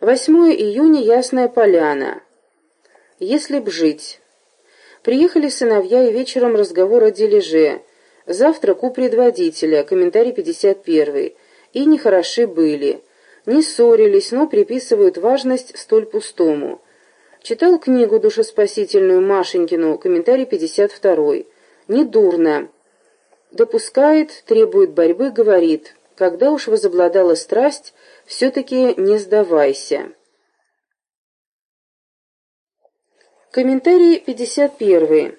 8 июня, Ясная Поляна. Если б жить. Приехали сыновья и вечером разговор о дележе. Завтрак у предводителя, комментарий 51 и нехороши были. Не ссорились, но приписывают важность столь пустому. Читал книгу душеспасительную Машенькину, комментарий 52 Недурно. Допускает, требует борьбы, говорит. Когда уж возобладала страсть, все-таки не сдавайся. Комментарий 51.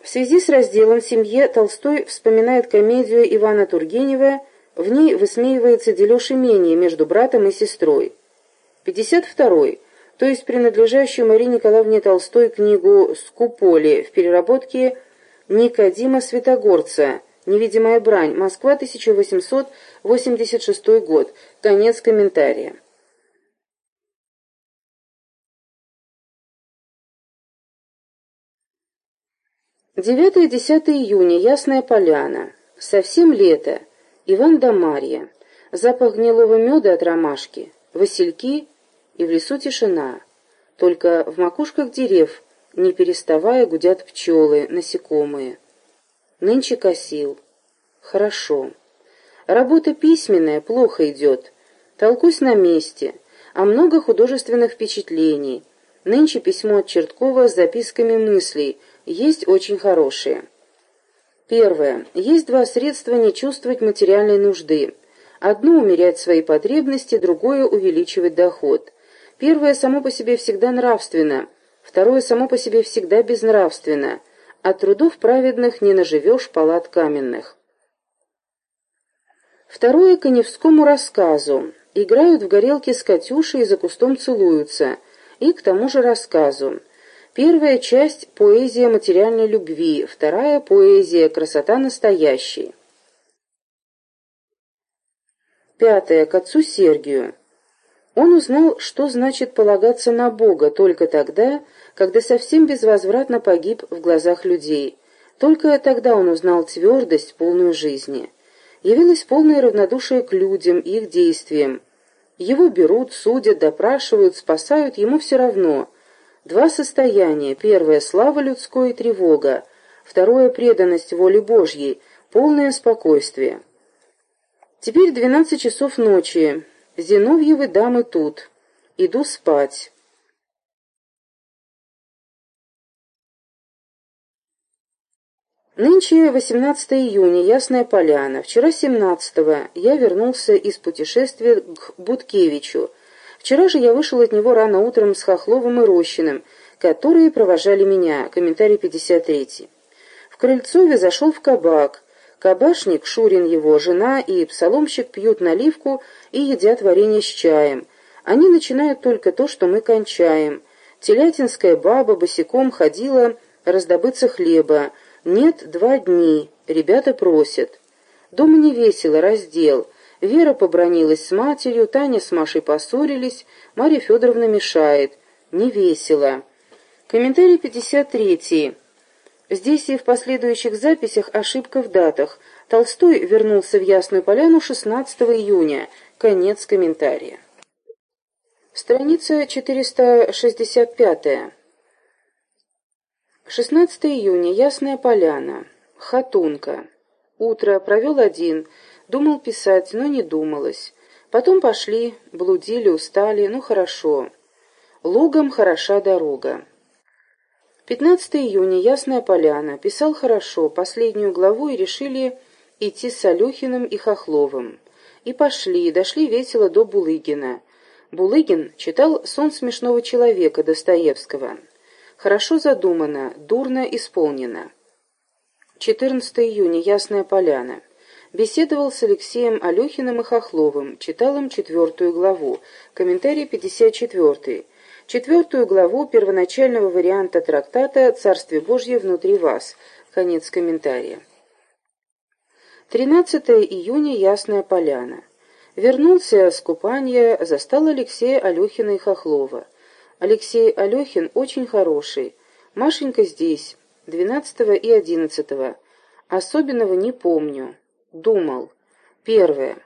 В связи с разделом «Семье» Толстой вспоминает комедию Ивана Тургенева, в ней высмеивается дележ имения между братом и сестрой. 52. То есть принадлежащую Марине Николаевне Толстой книгу «Скуполи» в переработке Никодима Святогорца «Невидимая брань. Москва, 1886 год». Конец комментария. Девятое 10 июня. Ясная поляна. Совсем лето. Иван да Марья. Запах гнилого меда от ромашки. Васильки. И в лесу тишина. Только в макушках дерев, не переставая, гудят пчелы, насекомые. Нынче косил. Хорошо. Работа письменная, плохо идет. Толкусь на месте. А много художественных впечатлений. Нынче письмо от Черткова с записками мыслей. Есть очень хорошие. Первое. Есть два средства не чувствовать материальной нужды. Одно – умерять свои потребности, другое – увеличивать доход. Первое само по себе всегда нравственно, второе само по себе всегда безнравственно – от трудов праведных не наживешь палат каменных. Второе Коневскому рассказу. Играют в горелке с Катюшей и за кустом целуются. И к тому же рассказу. Первая часть – поэзия материальной любви, вторая – поэзия красота настоящей. Пятое. К отцу Сергию. Он узнал, что значит полагаться на Бога только тогда, когда совсем безвозвратно погиб в глазах людей. Только тогда он узнал твердость, полную жизни. Явилось полное равнодушие к людям и их действиям. Его берут, судят, допрашивают, спасают, ему все равно. Два состояния. Первое – слава людской и тревога. Второе – преданность воле Божьей, полное спокойствие. Теперь двенадцать часов ночи. Зиновьевы дамы тут. Иду спать. Нынче 18 июня, Ясная Поляна. Вчера 17-го я вернулся из путешествия к Буткевичу. Вчера же я вышел от него рано утром с Хохловым и Рощиным, которые провожали меня. Комментарий 53. В Крыльцове зашел в кабак. Кабашник, Шурин его, жена и псаломщик пьют наливку и едят варенье с чаем. Они начинают только то, что мы кончаем. Телятинская баба босиком ходила раздобыться хлеба, нет, два дни. Ребята просят. Дома не весело, раздел. Вера побронилась с матерью, Таня с Машей поссорились, Марья Федоровна мешает. Не весело. Комментарий 53. Здесь и в последующих записях ошибка в датах. Толстой вернулся в Ясную Поляну 16 июня. Конец комментария. Страница 465. 16 июня. Ясная поляна. Хатунка. Утро провел один. Думал писать, но не думалось. Потом пошли, блудили, устали, ну хорошо. Лугом хороша дорога. 15 июня. Ясная поляна. Писал хорошо, последнюю главу и решили идти с Алюхиным и Хохловым. И пошли, дошли весело до Булыгина. Булыгин читал «Сон смешного человека» Достоевского. Хорошо задумано, дурно исполнено. 14 июня. Ясная поляна. Беседовал с Алексеем Алехиным и Хохловым, читал им четвертую главу. Комментарий 54. Четвертую главу первоначального варианта трактата «Царствие Божье внутри вас». Конец комментария. 13 июня. Ясная поляна. Вернулся с купания, застал Алексея Алехина и Хохлова. Алексей Алехин очень хороший. Машенька здесь, двенадцатого и одиннадцатого. Особенного не помню. Думал. Первое.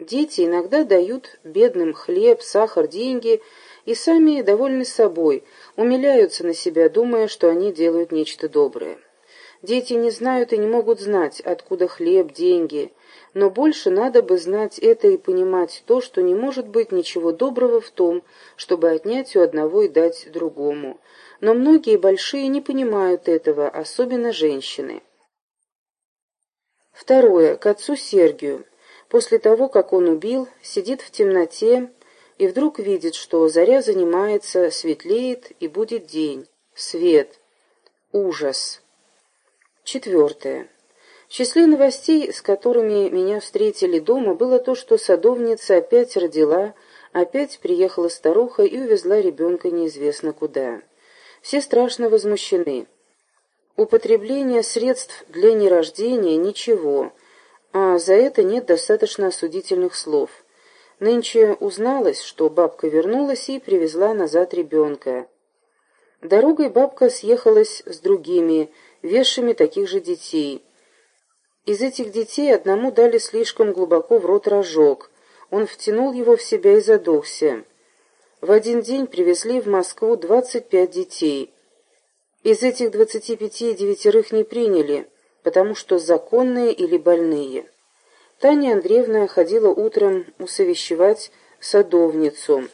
Дети иногда дают бедным хлеб, сахар, деньги и сами довольны собой, умиляются на себя, думая, что они делают нечто доброе. Дети не знают и не могут знать, откуда хлеб, деньги, но больше надо бы знать это и понимать то, что не может быть ничего доброго в том, чтобы отнять у одного и дать другому. Но многие большие не понимают этого, особенно женщины. Второе. К отцу Сергию. После того, как он убил, сидит в темноте и вдруг видит, что заря занимается, светлеет и будет день. Свет. Ужас. Четвертое. Числе новостей, с которыми меня встретили дома, было то, что садовница опять родила, опять приехала старуха и увезла ребенка неизвестно куда. Все страшно возмущены. Употребление средств для нерождения – ничего, а за это нет достаточно осудительных слов. Нынче узналось, что бабка вернулась и привезла назад ребенка. Дорогой бабка съехалась с другими, вешами таких же детей. Из этих детей одному дали слишком глубоко в рот рожок. Он втянул его в себя и задохся. В один день привезли в Москву 25 детей. Из этих 25 девятерых не приняли, потому что законные или больные. Таня Андреевна ходила утром усовещевать садовницу.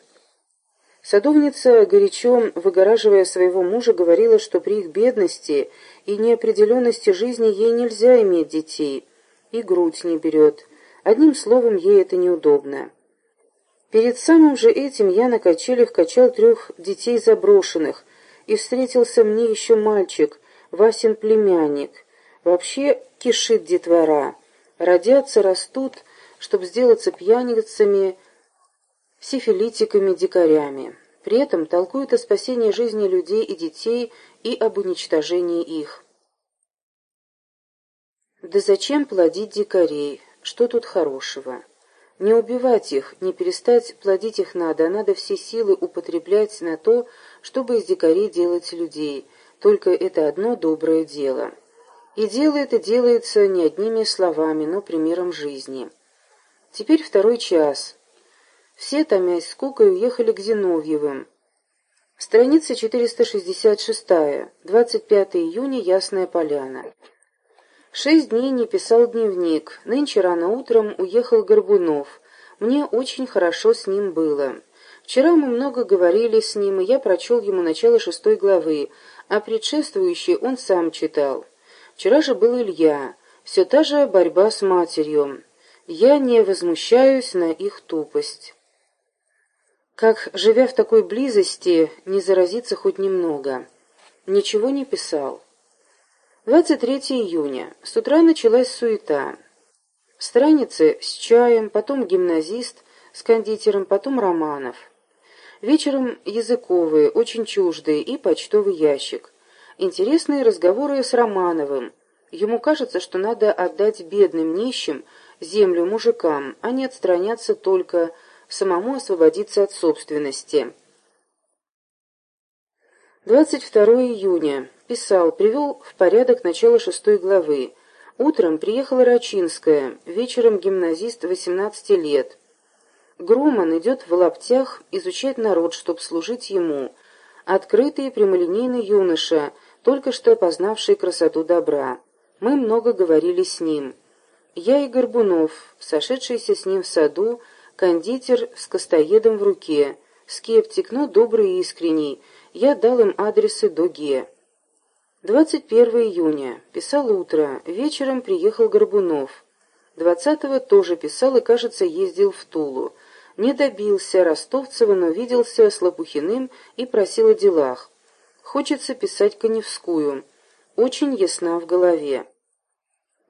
Садовница, горячо выгораживая своего мужа, говорила, что при их бедности и неопределенности жизни ей нельзя иметь детей, и грудь не берет. Одним словом, ей это неудобно. Перед самым же этим я на качелях качал трех детей заброшенных, и встретился мне еще мальчик, Васин племянник. Вообще кишит детвора. Родятся, растут, чтобы сделаться пьяницами, сифилитиками, дикарями. При этом толкуют о спасении жизни людей и детей и об уничтожении их. Да зачем плодить дикарей? Что тут хорошего? Не убивать их, не перестать плодить их надо, а надо все силы употреблять на то, чтобы из дикарей делать людей. Только это одно доброе дело. И дело это делается не одними словами, но примером жизни. Теперь второй час. Все, томясь скукой, уехали к Зиновьевым. Страница 466. 25 июня. Ясная поляна. Шесть дней не писал дневник. Нынче рано утром уехал Горбунов. Мне очень хорошо с ним было. Вчера мы много говорили с ним, и я прочел ему начало шестой главы, а предшествующий он сам читал. Вчера же был Илья. Все та же борьба с матерью. Я не возмущаюсь на их тупость как, живя в такой близости, не заразиться хоть немного. Ничего не писал. 23 июня. С утра началась суета. Страницы с чаем, потом гимназист с кондитером, потом Романов. Вечером языковые, очень чуждые, и почтовый ящик. Интересные разговоры с Романовым. Ему кажется, что надо отдать бедным нищим землю мужикам, а не отстраняться только самому освободиться от собственности. 22 июня. Писал, привел в порядок начало шестой главы. Утром приехала Рачинская, вечером гимназист 18 лет. Груман идет в лаптях изучать народ, чтоб служить ему. Открытый и прямолинейный юноша, только что познавший красоту добра. Мы много говорили с ним. Я и Горбунов, сошедшийся с ним в саду, кондитер с костоедом в руке, скептик, но добрый и искренний. Я дал им адресы до Ге. 21 июня. Писал утро. Вечером приехал Горбунов. 20-го тоже писал и, кажется, ездил в Тулу. Не добился Ростовцева, но виделся с Лопухиным и просил о делах. Хочется писать Коневскую. Очень ясна в голове.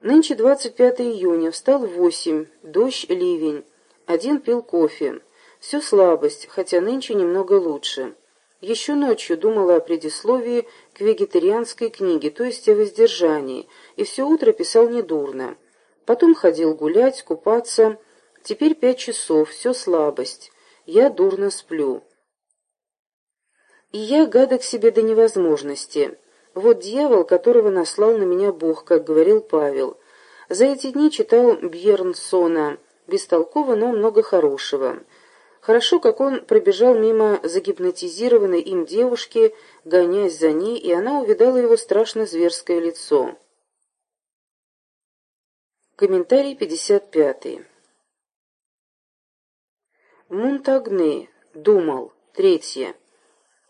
Нынче 25 июня. Встал в восемь. Дождь, ливень. Один пил кофе. Все слабость, хотя нынче немного лучше. Еще ночью думала о предисловии к вегетарианской книге, то есть о воздержании, и все утро писал недурно. Потом ходил гулять, купаться. Теперь пять часов, все слабость. Я дурно сплю. И я гадок себе до невозможности. Вот дьявол, которого наслал на меня Бог, как говорил Павел. За эти дни читал Бьернсона Бестолково, но много хорошего. Хорошо, как он пробежал мимо загипнотизированной им девушки, гоняясь за ней, и она увидала его страшно зверское лицо. Комментарий 55. Мунтагны думал. Третье.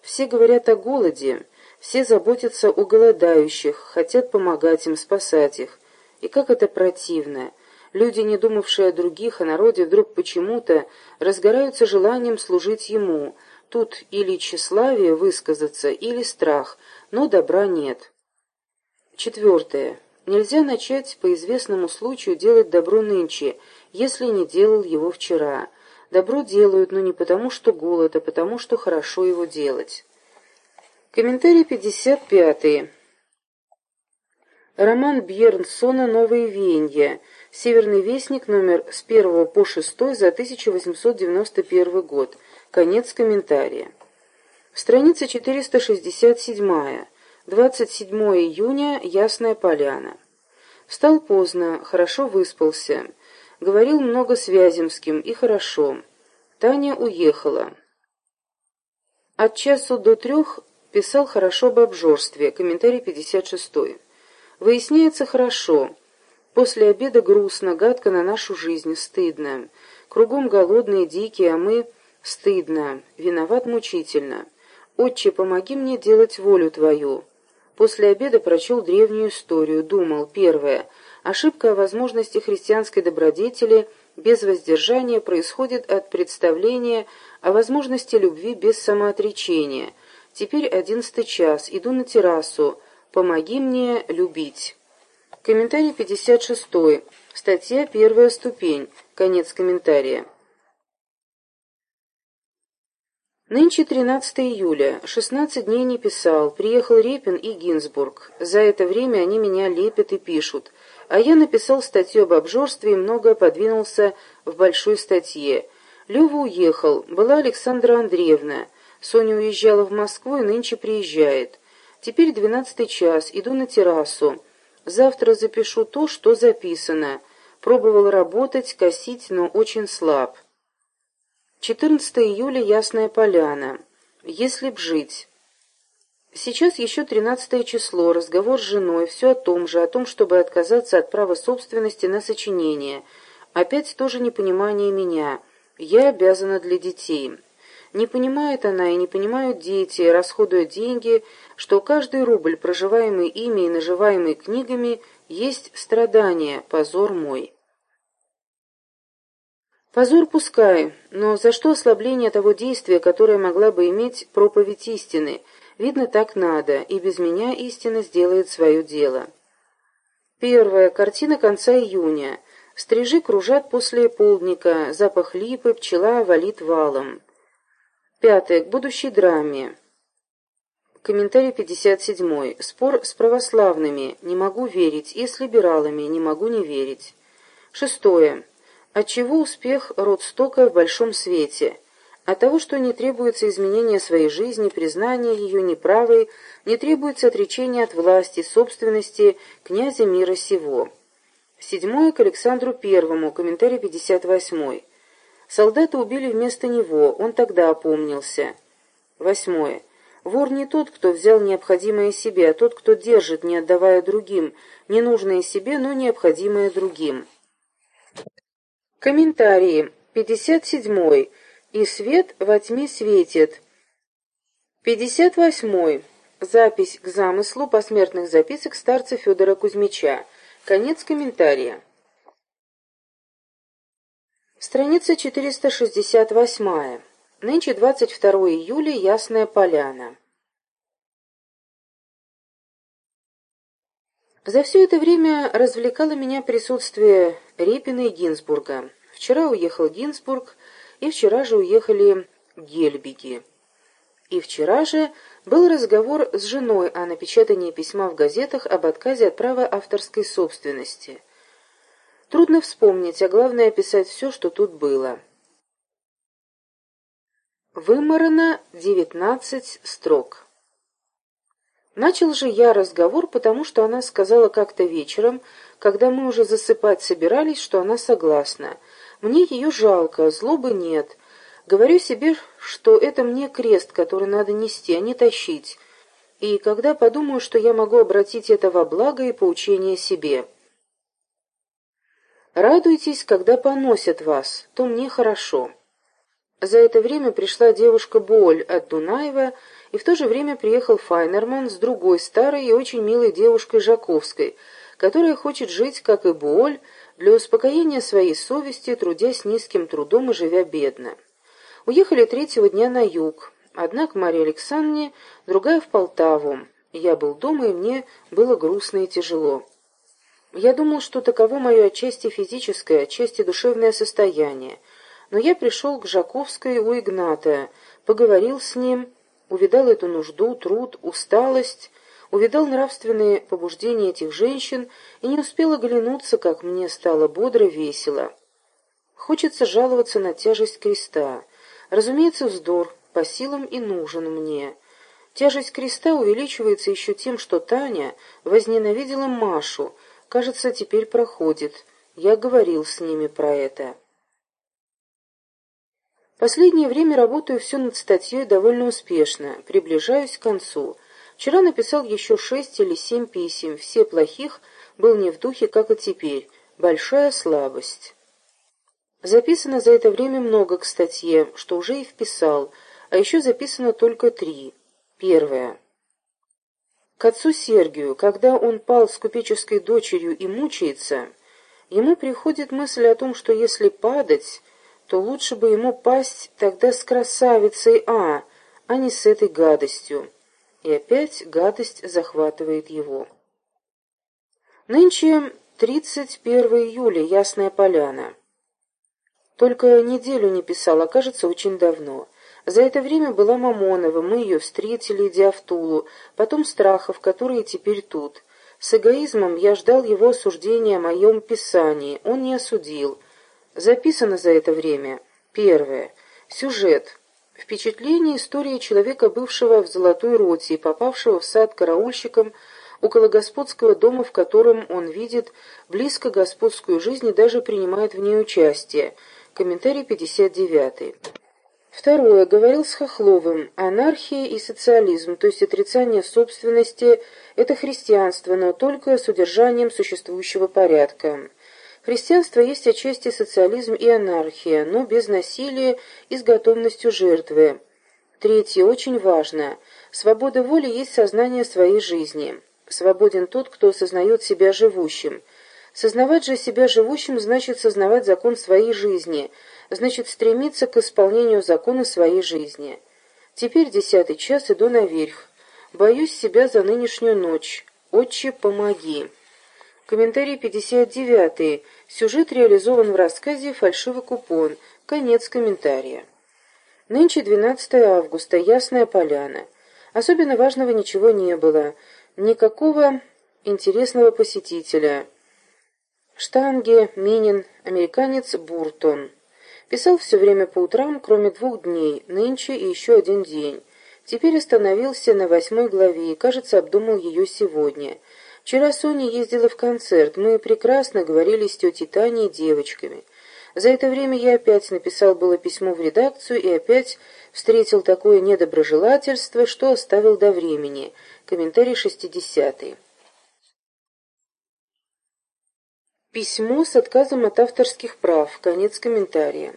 Все говорят о голоде, все заботятся о голодающих, хотят помогать им, спасать их. И как это противно. Люди, не думавшие о других, о народе, вдруг почему-то разгораются желанием служить ему. Тут или тщеславие высказаться, или страх, но добра нет. Четвертое. Нельзя начать по известному случаю делать добро нынче, если не делал его вчера. Добро делают, но не потому, что голод, а потому, что хорошо его делать. Комментарий 55. Роман Бьернсона «Новые веяния». Северный вестник, номер с 1 по 6 за 1891 год. Конец комментария. Страница 467. 27 июня. Ясная поляна. Встал поздно, хорошо выспался. Говорил много с Вяземским, и хорошо. Таня уехала. От часу до трех Писал хорошо об обжорстве. Комментарий 56. Выясняется хорошо. После обеда грустно, гадко на нашу жизнь, стыдно. Кругом голодные, дикие, а мы... Стыдно. Виноват мучительно. «Отче, помоги мне делать волю Твою». После обеда прочел древнюю историю, думал, первое, ошибка о возможности христианской добродетели без воздержания происходит от представления о возможности любви без самоотречения – Теперь одиннадцатый час, иду на террасу. Помоги мне любить. Комментарий 56. Статья «Первая ступень». Конец комментария. Нынче 13 июля. 16 дней не писал. Приехал Репин и Гинзбург. За это время они меня лепят и пишут. А я написал статью об обжорстве и многое подвинулся в большой статье. Лева уехал. Была Александра Андреевна. Соня уезжала в Москву и нынче приезжает. Теперь двенадцатый час, иду на террасу. Завтра запишу то, что записано. Пробовал работать, косить, но очень слаб. 14 июля, Ясная Поляна. Если б жить. Сейчас еще тринадцатое число, разговор с женой, все о том же, о том, чтобы отказаться от права собственности на сочинение. Опять тоже непонимание меня. Я обязана для детей. Не понимает она и не понимают дети, расходуя деньги, что каждый рубль, проживаемый ими и наживаемый книгами, есть страдание, позор мой. Позор пускай, но за что ослабление того действия, которое могла бы иметь проповедь истины? Видно, так надо, и без меня истина сделает свое дело. Первая. Картина конца июня. Стрижи кружат после полдника, запах липы, пчела валит валом. Пятое. К будущей драме. Комментарий 57. Спор с православными. Не могу верить. И с либералами. Не могу не верить. Шестое. Отчего успех Родстока в большом свете? От того, что не требуется изменения своей жизни, признания ее неправой, не требуется отречения от власти, собственности князя мира сего. Седьмое к Александру Первому. Комментарий 58. Солдата убили вместо него, он тогда опомнился. Восьмое. Вор не тот, кто взял необходимое себе, а тот, кто держит, не отдавая другим, ненужное себе, но необходимое другим. Комментарии. 57. И свет во тьме светит. 58. Запись к замыслу посмертных записок старца Федора Кузьмича. Конец комментария. Страница 468. Нынче 22 июля, Ясная Поляна. За все это время развлекало меня присутствие Репина и Гинзбурга. Вчера уехал Гинзбург, и вчера же уехали Гельбиги. И вчера же был разговор с женой о напечатании письма в газетах об отказе от права авторской собственности – Трудно вспомнить, а главное описать все, что тут было. Вымарано девятнадцать строк. Начал же я разговор, потому что она сказала как-то вечером, когда мы уже засыпать собирались, что она согласна. Мне ее жалко, злобы нет. Говорю себе, что это мне крест, который надо нести, а не тащить. И когда подумаю, что я могу обратить это во благо и поучение себе. Радуйтесь, когда поносят вас, то мне хорошо. За это время пришла девушка Боль от Дунаева, и в то же время приехал Файнерман с другой старой и очень милой девушкой Жаковской, которая хочет жить, как и Боль, для успокоения своей совести, трудясь низким трудом и живя бедно. Уехали третьего дня на юг, одна к Марии Александровне, другая в Полтаву. Я был дома, и мне было грустно и тяжело. Я думал, что таково мое отчасти физическое, отчасти душевное состояние. Но я пришел к Жаковской у Игната, поговорил с ним, увидал эту нужду, труд, усталость, увидал нравственные побуждения этих женщин и не успел оглянуться, как мне стало бодро, весело. Хочется жаловаться на тяжесть креста. Разумеется, вздор, по силам и нужен мне. Тяжесть креста увеличивается еще тем, что Таня возненавидела Машу, Кажется, теперь проходит. Я говорил с ними про это. Последнее время работаю все над статьей довольно успешно, приближаюсь к концу. Вчера написал еще шесть или семь писем, все плохих, был не в духе, как и теперь. Большая слабость. Записано за это время много к статье, что уже и вписал, а еще записано только три. Первое. К отцу Сергию, когда он пал с купеческой дочерью и мучается, ему приходит мысль о том, что если падать, то лучше бы ему пасть тогда с красавицей А, а не с этой гадостью. И опять гадость захватывает его. Нынче 31 июля, Ясная Поляна. Только неделю не писал, а кажется, очень давно. За это время была Мамонова, мы ее встретили, идя в Тулу, потом Страхов, которые теперь тут. С эгоизмом я ждал его осуждения о моем писании, он не осудил. Записано за это время. Первое. Сюжет. Впечатление истории человека, бывшего в Золотой Роте и попавшего в сад караульщиком около господского дома, в котором он видит близко господскую жизнь и даже принимает в ней участие. Комментарий 59. Второе. Говорил с Хохловым. Анархия и социализм, то есть отрицание собственности, это христианство, но только с удержанием существующего порядка. Христианство есть отчасти социализм и анархия, но без насилия и с готовностью жертвы. Третье. Очень важно. Свобода воли есть сознание своей жизни. Свободен тот, кто осознает себя живущим. Сознавать же себя живущим значит сознавать закон своей жизни – значит стремиться к исполнению закона своей жизни. Теперь десятый час иду наверх. Боюсь себя за нынешнюю ночь. Отче, помоги. Комментарий 59. Сюжет реализован в рассказе «Фальшивый купон». Конец комментария. Нынче 12 августа. Ясная поляна. Особенно важного ничего не было. Никакого интересного посетителя. Штанге, Минин, американец Буртон. Писал все время по утрам, кроме двух дней, нынче и еще один день. Теперь остановился на восьмой главе и, кажется, обдумал ее сегодня. Вчера Соня ездила в концерт, мы прекрасно говорили с тетей Таней и девочками. За это время я опять написал было письмо в редакцию и опять встретил такое недоброжелательство, что оставил до времени. Комментарий шестидесятый. Письмо с отказом от авторских прав. Конец комментария.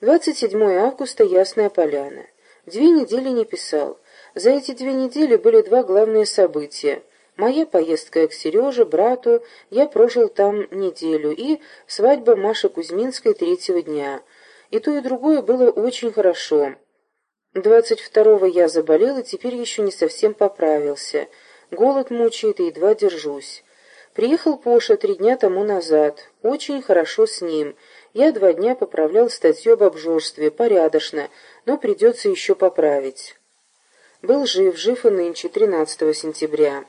27 августа, Ясная Поляна. Две недели не писал. За эти две недели были два главные события. Моя поездка к Сереже, брату, я прожил там неделю, и свадьба Маши Кузьминской третьего дня. И то, и другое было очень хорошо. 22-го я заболел и теперь еще не совсем поправился. Голод мучает и едва держусь. Приехал Поша три дня тому назад. Очень хорошо с ним. Я два дня поправлял статью об обжорстве, порядочно, но придется еще поправить. Был жив, жив и нынче, 13 сентября.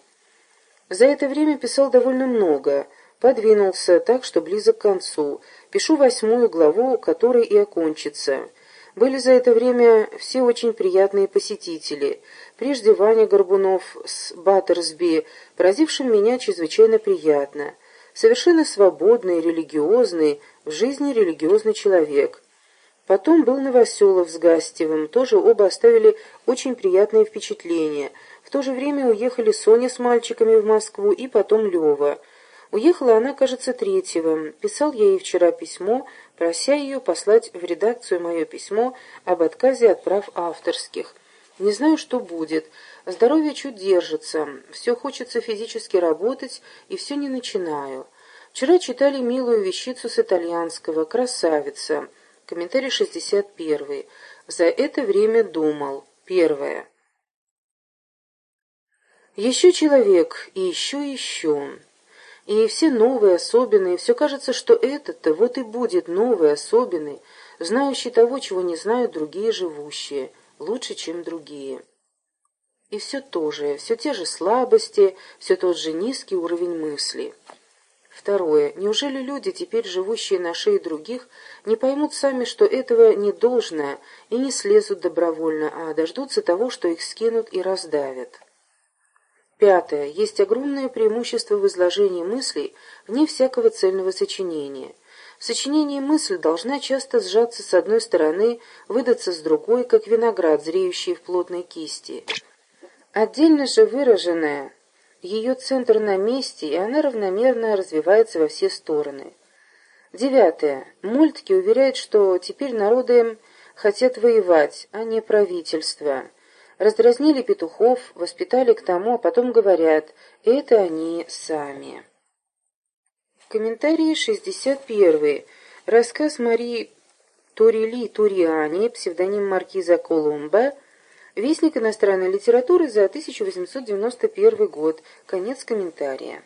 За это время писал довольно много, подвинулся так, что близок к концу. Пишу восьмую главу, которой и окончится. Были за это время все очень приятные посетители. Прежде Ваня Горбунов с Баттерсби, поразившим меня чрезвычайно приятно – совершенно свободный, религиозный, в жизни религиозный человек. Потом был Новоселов с Гастевым, тоже оба оставили очень приятные впечатления. В то же время уехали Соня с мальчиками в Москву и потом Лева. Уехала она, кажется, третьего. Писал я ей вчера письмо, прося ее послать в редакцию мое письмо об отказе от прав авторских. Не знаю, что будет. Здоровье чуть держится. Все хочется физически работать, и все не начинаю. Вчера читали милую вещицу с итальянского «Красавица». Комментарий 61. За это время думал. Первое. Еще человек, и еще, еще. И все новые, особенные, все кажется, что этот-то вот и будет новый, особенный, знающий того, чего не знают другие живущие, лучше, чем другие. И все то же, все те же слабости, все тот же низкий уровень мысли. Второе. Неужели люди, теперь живущие на шее других, не поймут сами, что этого не должно, и не слезут добровольно, а дождутся того, что их скинут и раздавят? Пятое. Есть огромное преимущество в изложении мыслей вне всякого цельного сочинения. В сочинении мысль должна часто сжаться с одной стороны, выдаться с другой, как виноград, зреющий в плотной кисти. Отдельно же выраженная ее центр на месте, и она равномерно развивается во все стороны. Девятое. Мультики уверяют, что теперь народы хотят воевать, а не правительство. Раздразнили петухов, воспитали к тому, а потом говорят «это они сами». Комментарий 61. Рассказ Марии Турили Туриани, псевдоним маркиза Колумба, Вестник иностранной литературы за 1891 год. Конец комментария.